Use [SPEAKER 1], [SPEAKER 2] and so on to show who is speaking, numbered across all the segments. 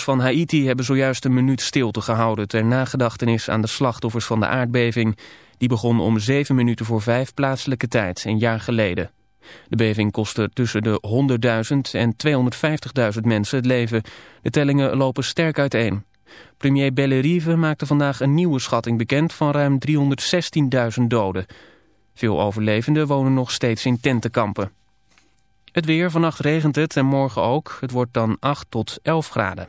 [SPEAKER 1] van Haiti hebben zojuist een minuut stilte gehouden... ter nagedachtenis aan de slachtoffers van de aardbeving. Die begon om zeven minuten voor vijf plaatselijke tijd, een jaar geleden. De beving kostte tussen de 100.000 en 250.000 mensen het leven. De tellingen lopen sterk uiteen. Premier Bellerive maakte vandaag een nieuwe schatting bekend van ruim 316.000 doden. Veel overlevenden wonen nog steeds in tentenkampen. Het weer, vannacht regent het en morgen ook. Het wordt dan 8 tot 11 graden.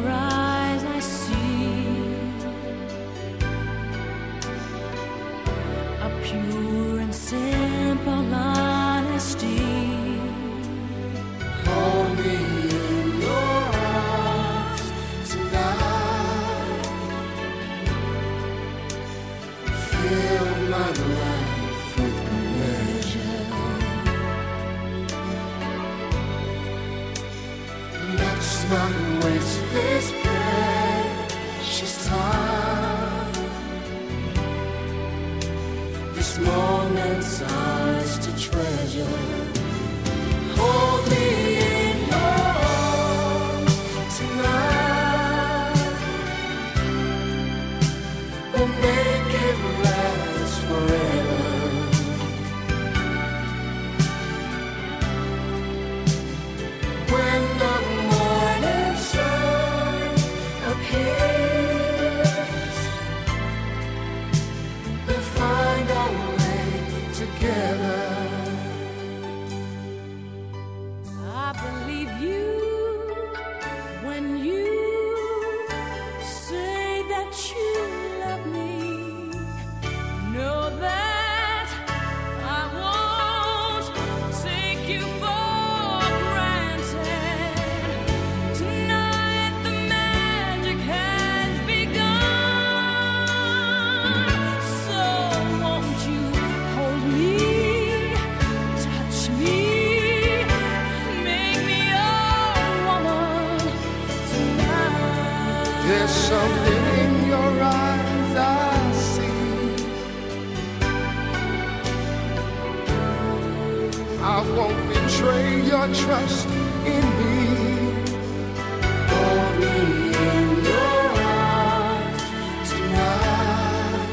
[SPEAKER 2] your eyes I see. A pure and simple honesty.
[SPEAKER 3] Your trust in me. Hold me in your arms tonight.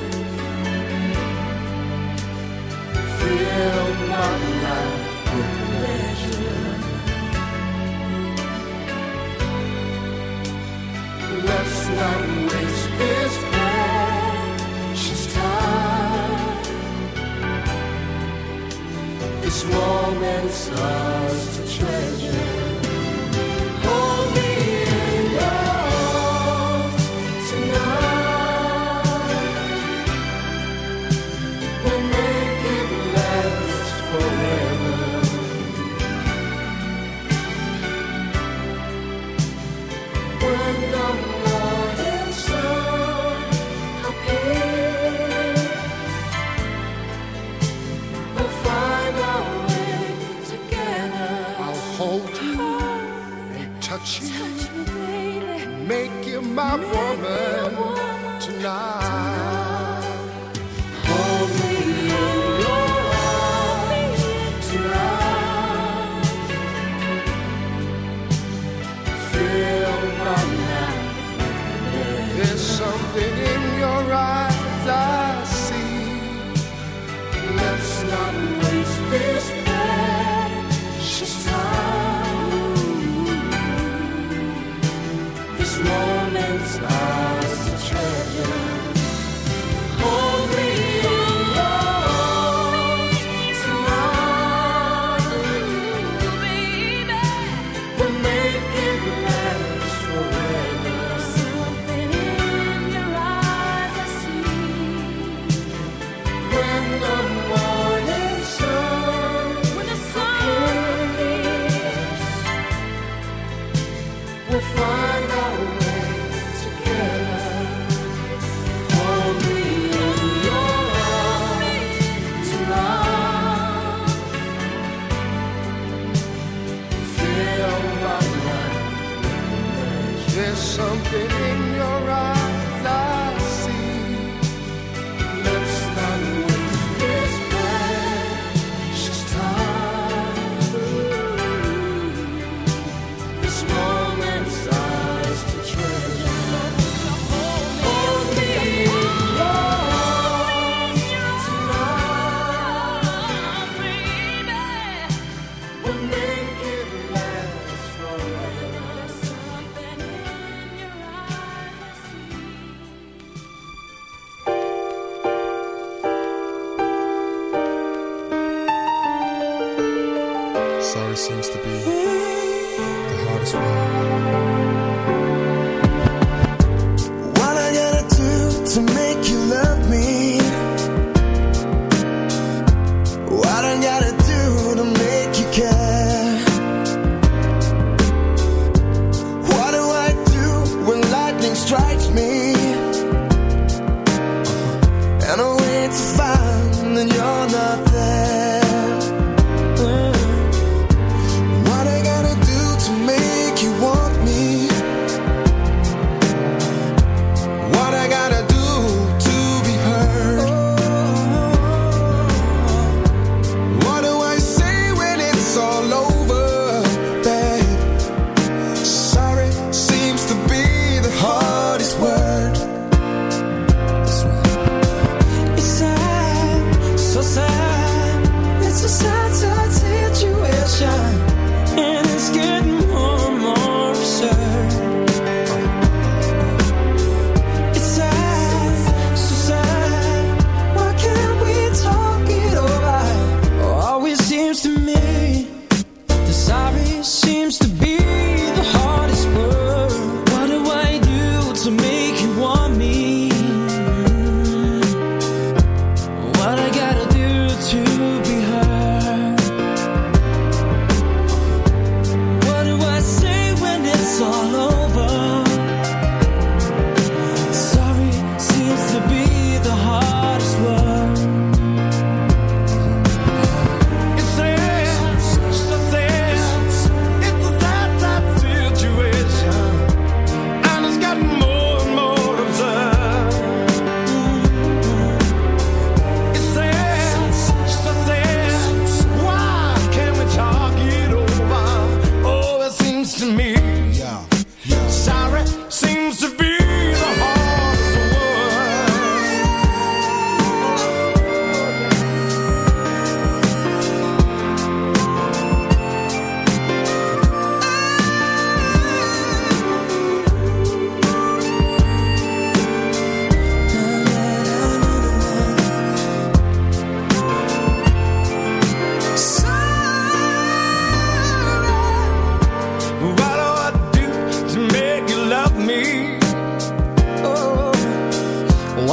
[SPEAKER 3] Fill my life with pleasure. Let's not waste this precious time. This moment's ours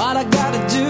[SPEAKER 4] what I gotta do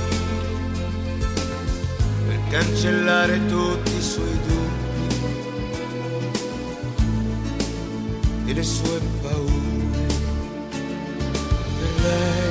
[SPEAKER 5] cancellare tutti i suoi dubbi e le sue paure per lei.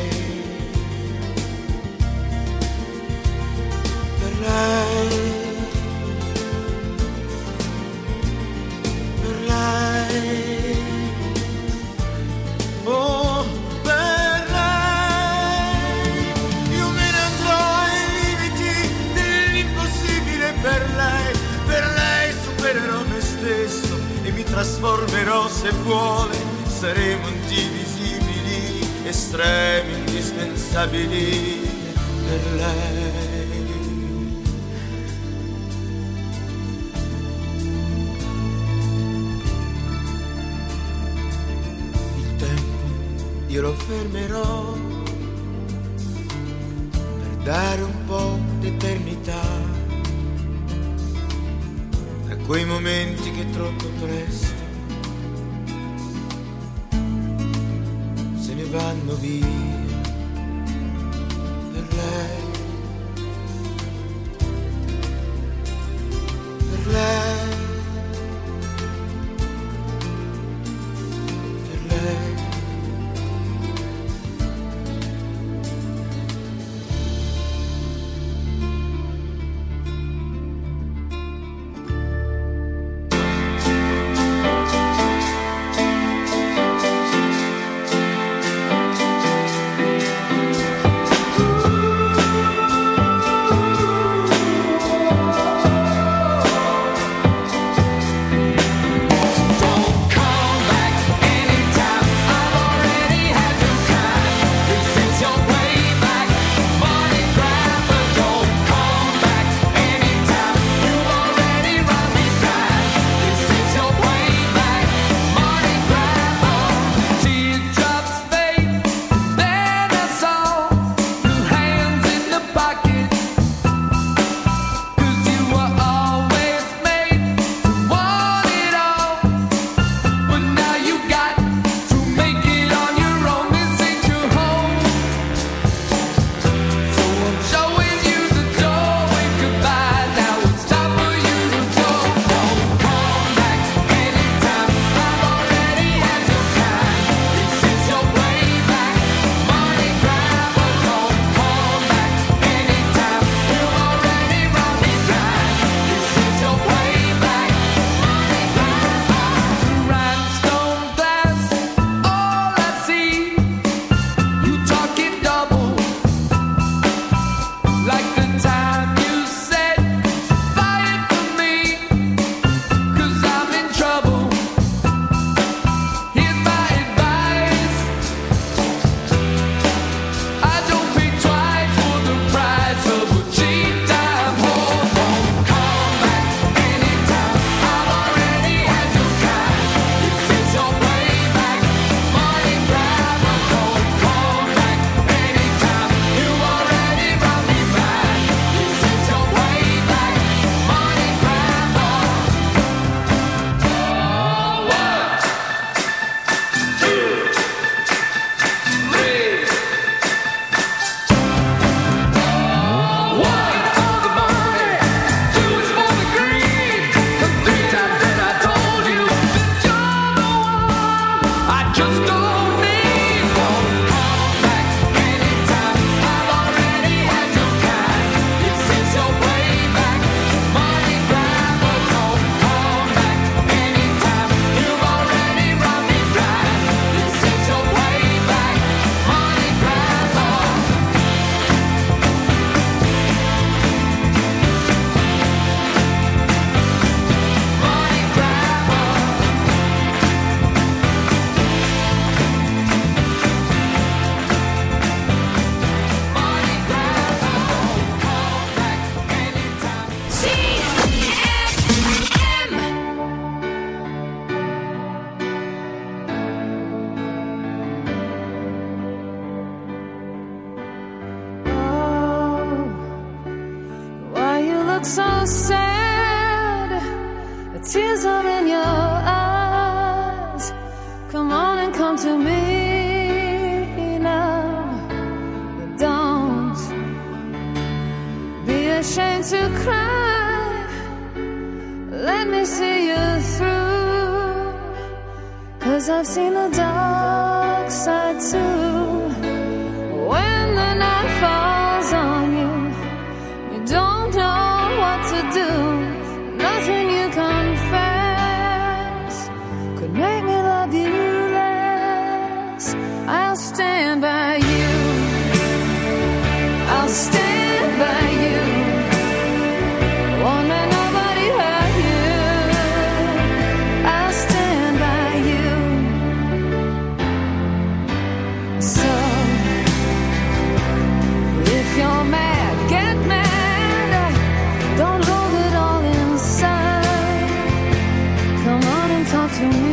[SPEAKER 6] talk to me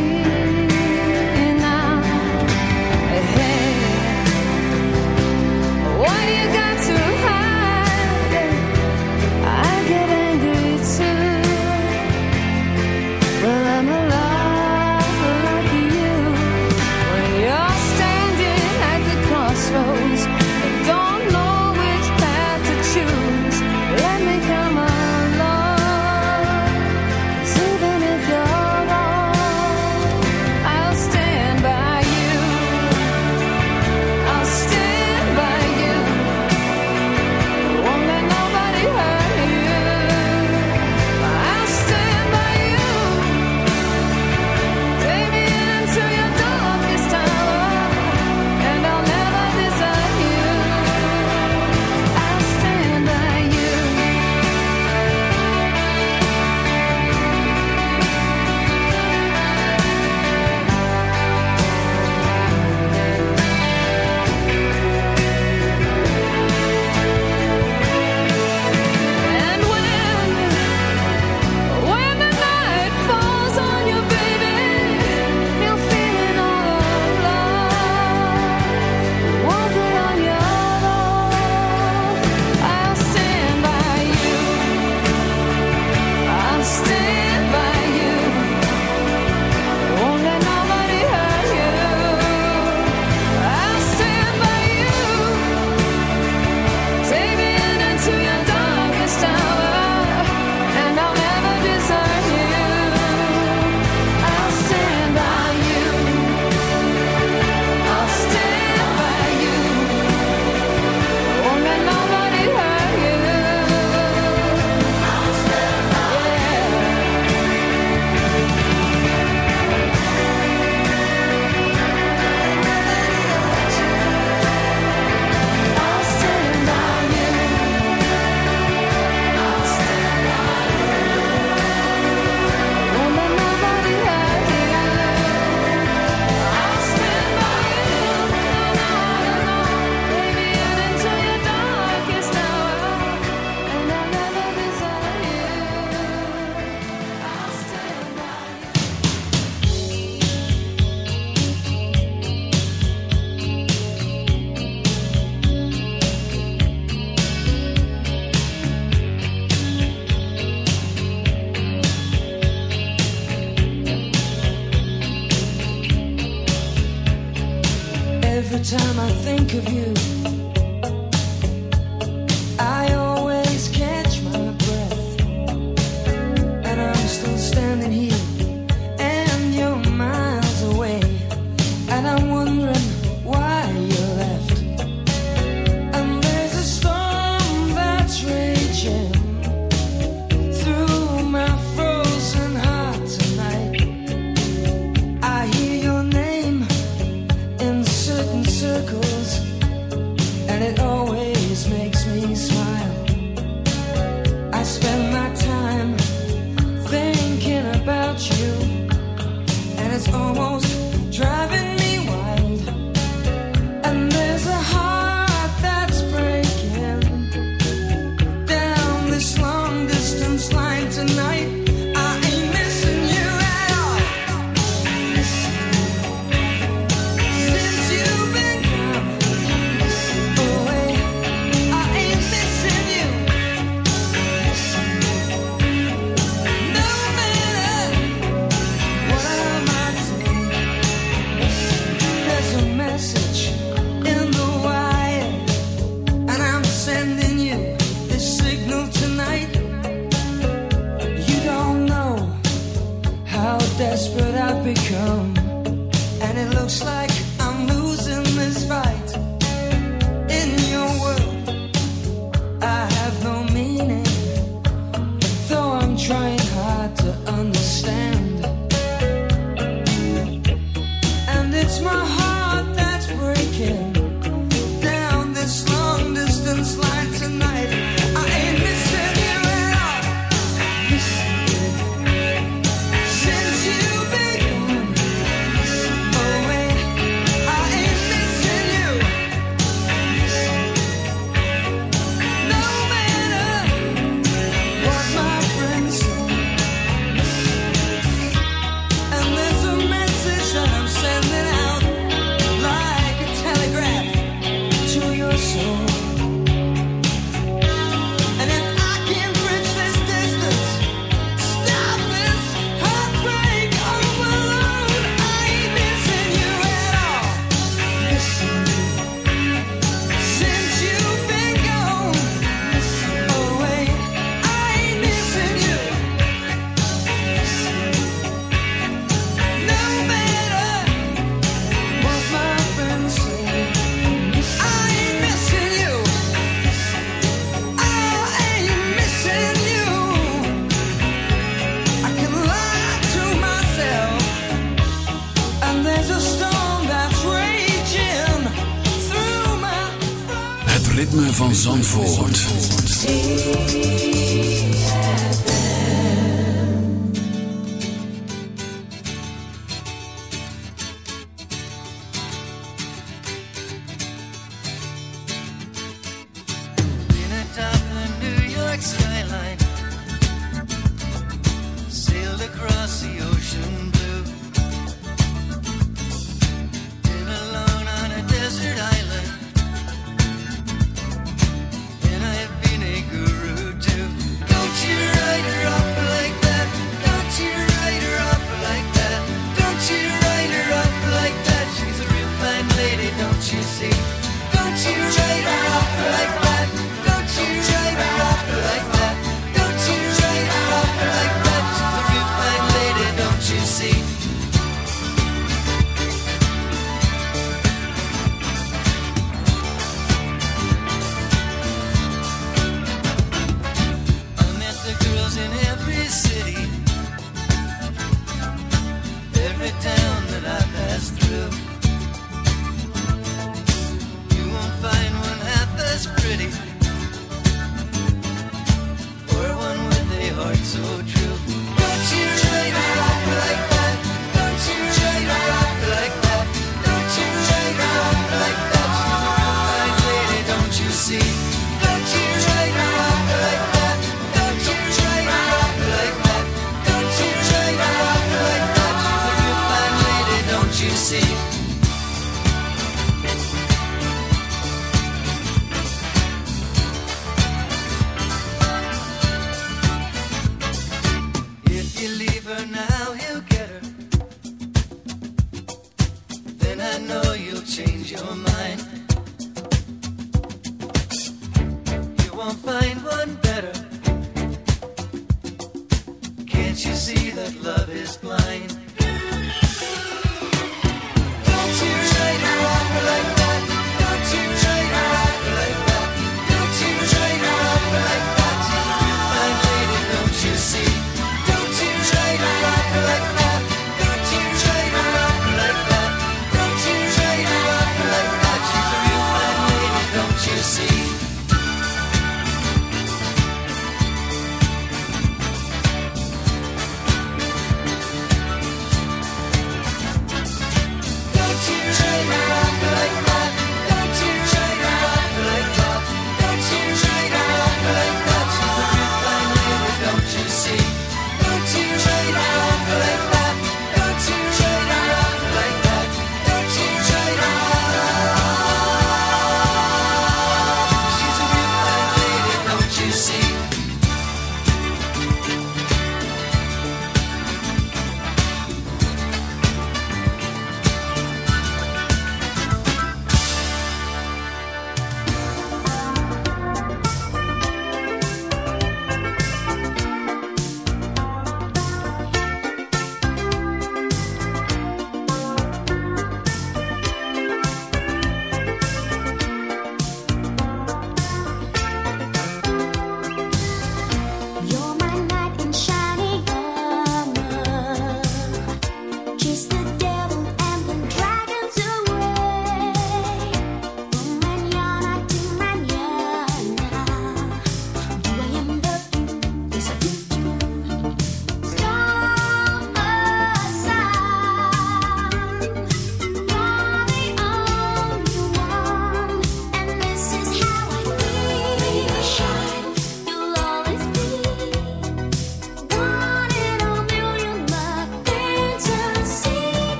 [SPEAKER 7] van Zandvoort.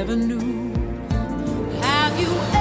[SPEAKER 2] Never knew. Have you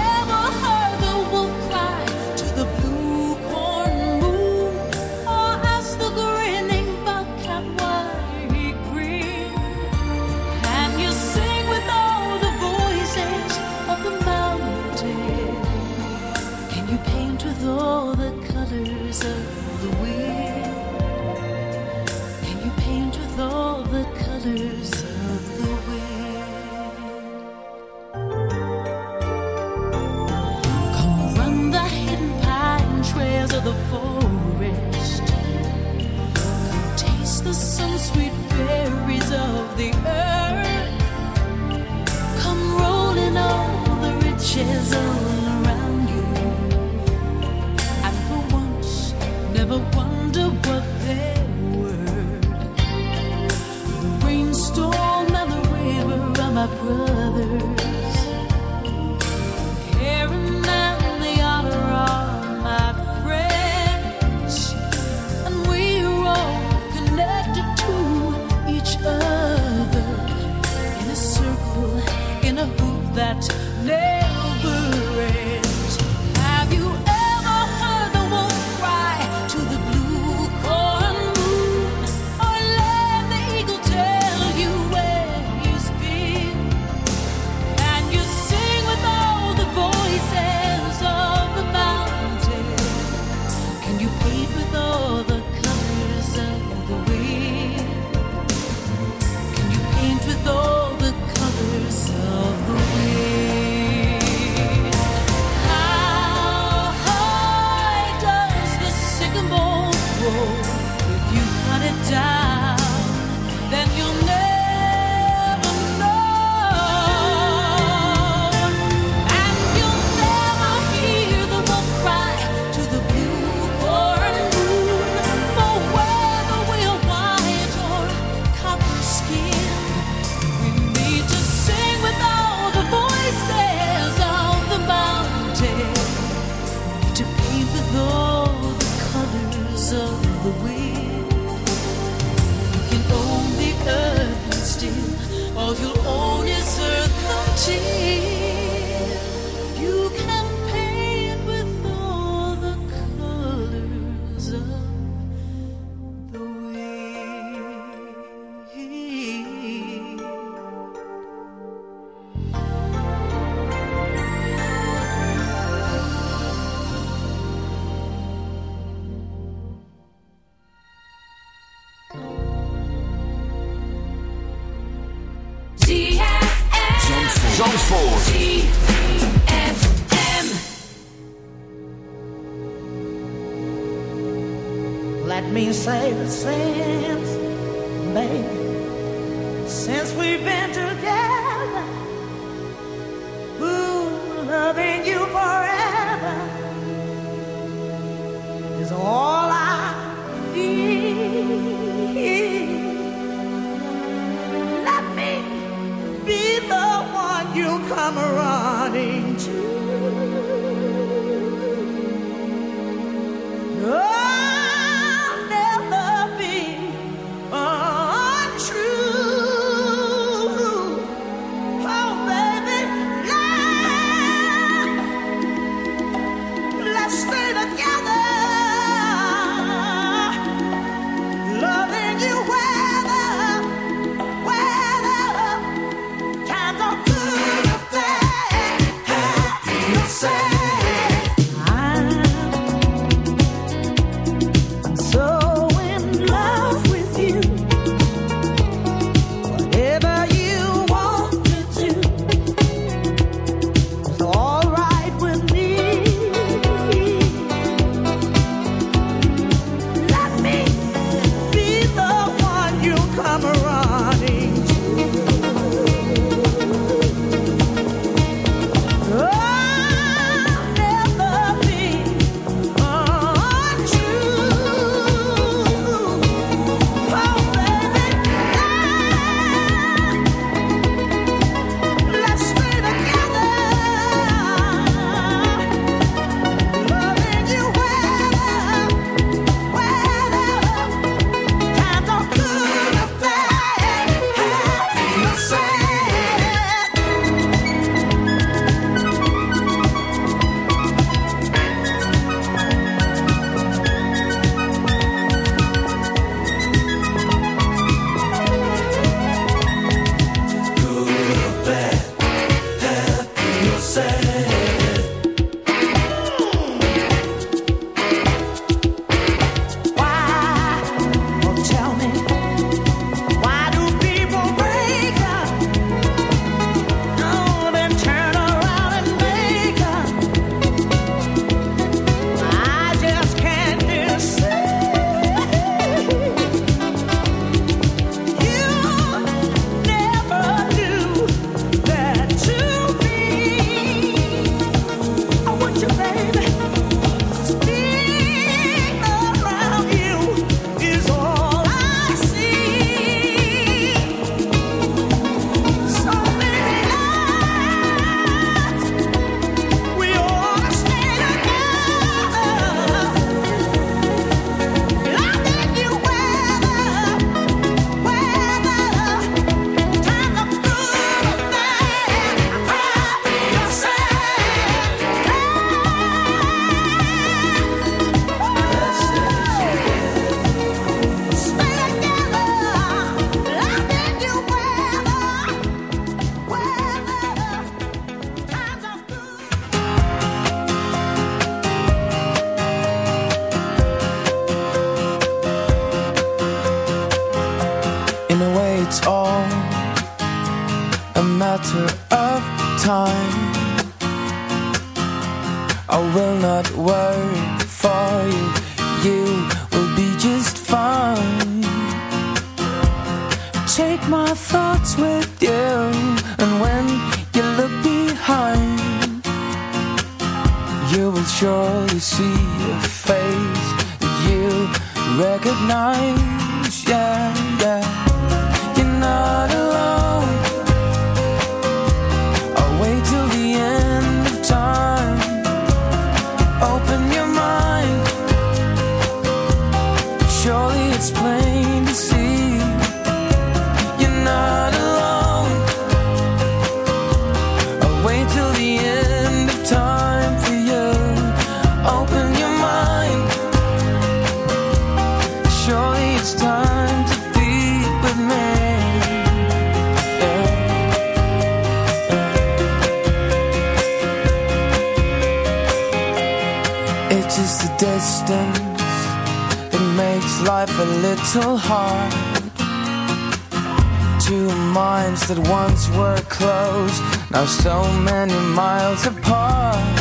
[SPEAKER 2] that
[SPEAKER 8] once were close, now so many miles apart.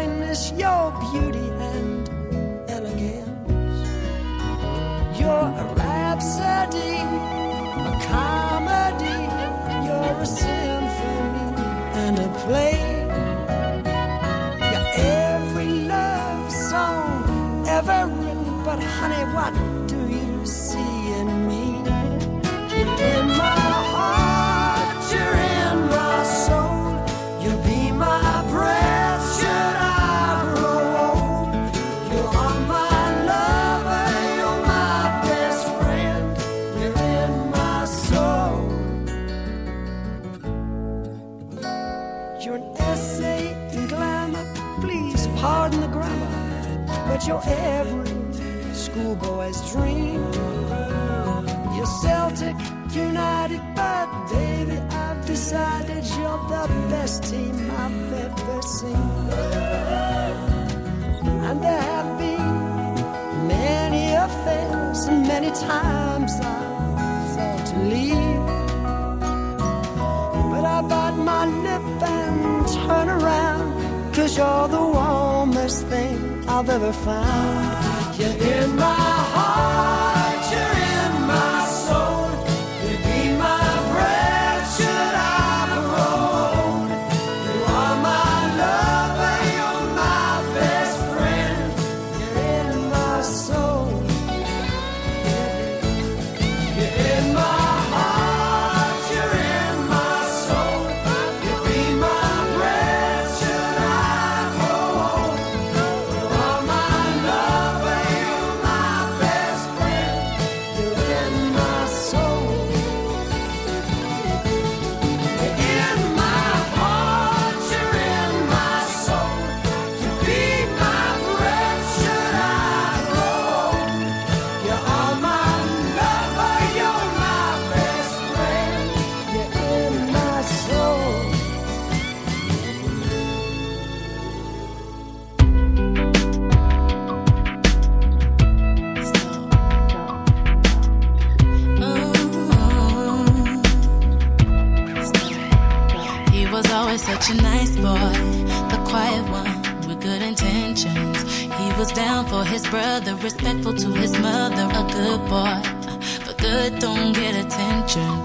[SPEAKER 8] And
[SPEAKER 9] fineness, your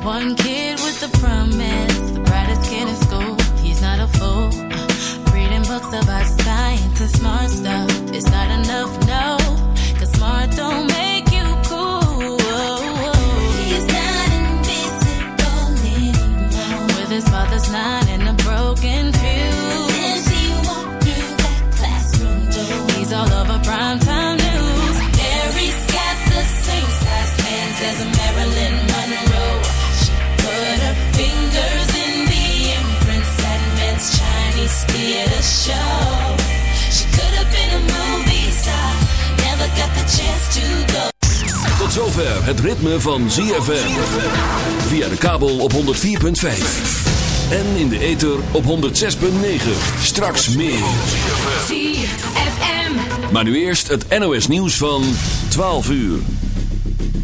[SPEAKER 10] One kid with a promise,
[SPEAKER 11] zover het ritme van ZFM. Via de kabel op 104.5. En in de ether op 106.9. Straks meer.
[SPEAKER 12] ZFM.
[SPEAKER 11] Maar nu eerst het NOS nieuws van 12 uur.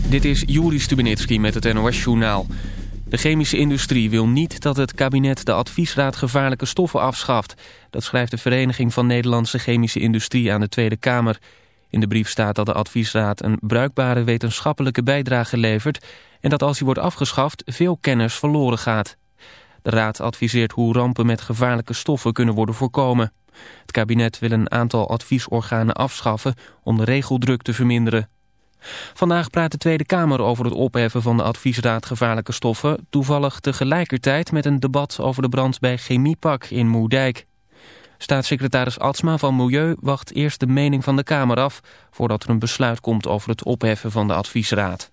[SPEAKER 1] Dit is Juri Stubenitski met het NOS-journaal. De chemische industrie wil niet dat het kabinet de adviesraad gevaarlijke stoffen afschaft. Dat schrijft de Vereniging van Nederlandse Chemische Industrie aan de Tweede Kamer. In de brief staat dat de adviesraad een bruikbare wetenschappelijke bijdrage levert... en dat als hij wordt afgeschaft veel kennis verloren gaat. De raad adviseert hoe rampen met gevaarlijke stoffen kunnen worden voorkomen. Het kabinet wil een aantal adviesorganen afschaffen om de regeldruk te verminderen. Vandaag praat de Tweede Kamer over het opheffen van de adviesraad gevaarlijke stoffen... toevallig tegelijkertijd met een debat over de brand bij Chemiepak in Moerdijk. Staatssecretaris Atsma van Milieu wacht eerst de mening van de Kamer af... voordat er een besluit komt over het opheffen van de adviesraad.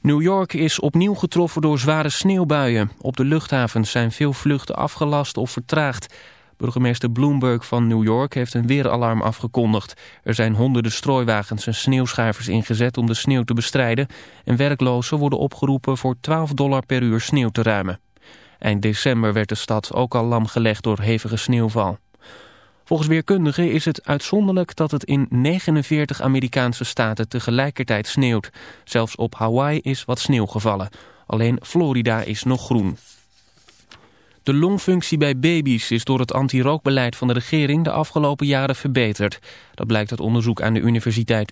[SPEAKER 1] New York is opnieuw getroffen door zware sneeuwbuien. Op de luchthavens zijn veel vluchten afgelast of vertraagd. Burgemeester Bloomberg van New York heeft een weeralarm afgekondigd. Er zijn honderden strooiwagens en sneeuwschuivers ingezet om de sneeuw te bestrijden... en werklozen worden opgeroepen voor 12 dollar per uur sneeuw te ruimen. Eind december werd de stad ook al lam gelegd door hevige sneeuwval. Volgens weerkundigen is het uitzonderlijk dat het in 49 Amerikaanse staten tegelijkertijd sneeuwt. Zelfs op Hawaii is wat sneeuw gevallen. Alleen Florida is nog groen. De longfunctie bij baby's is door het anti-rookbeleid van de regering de afgelopen jaren verbeterd. Dat blijkt uit onderzoek aan de Universiteit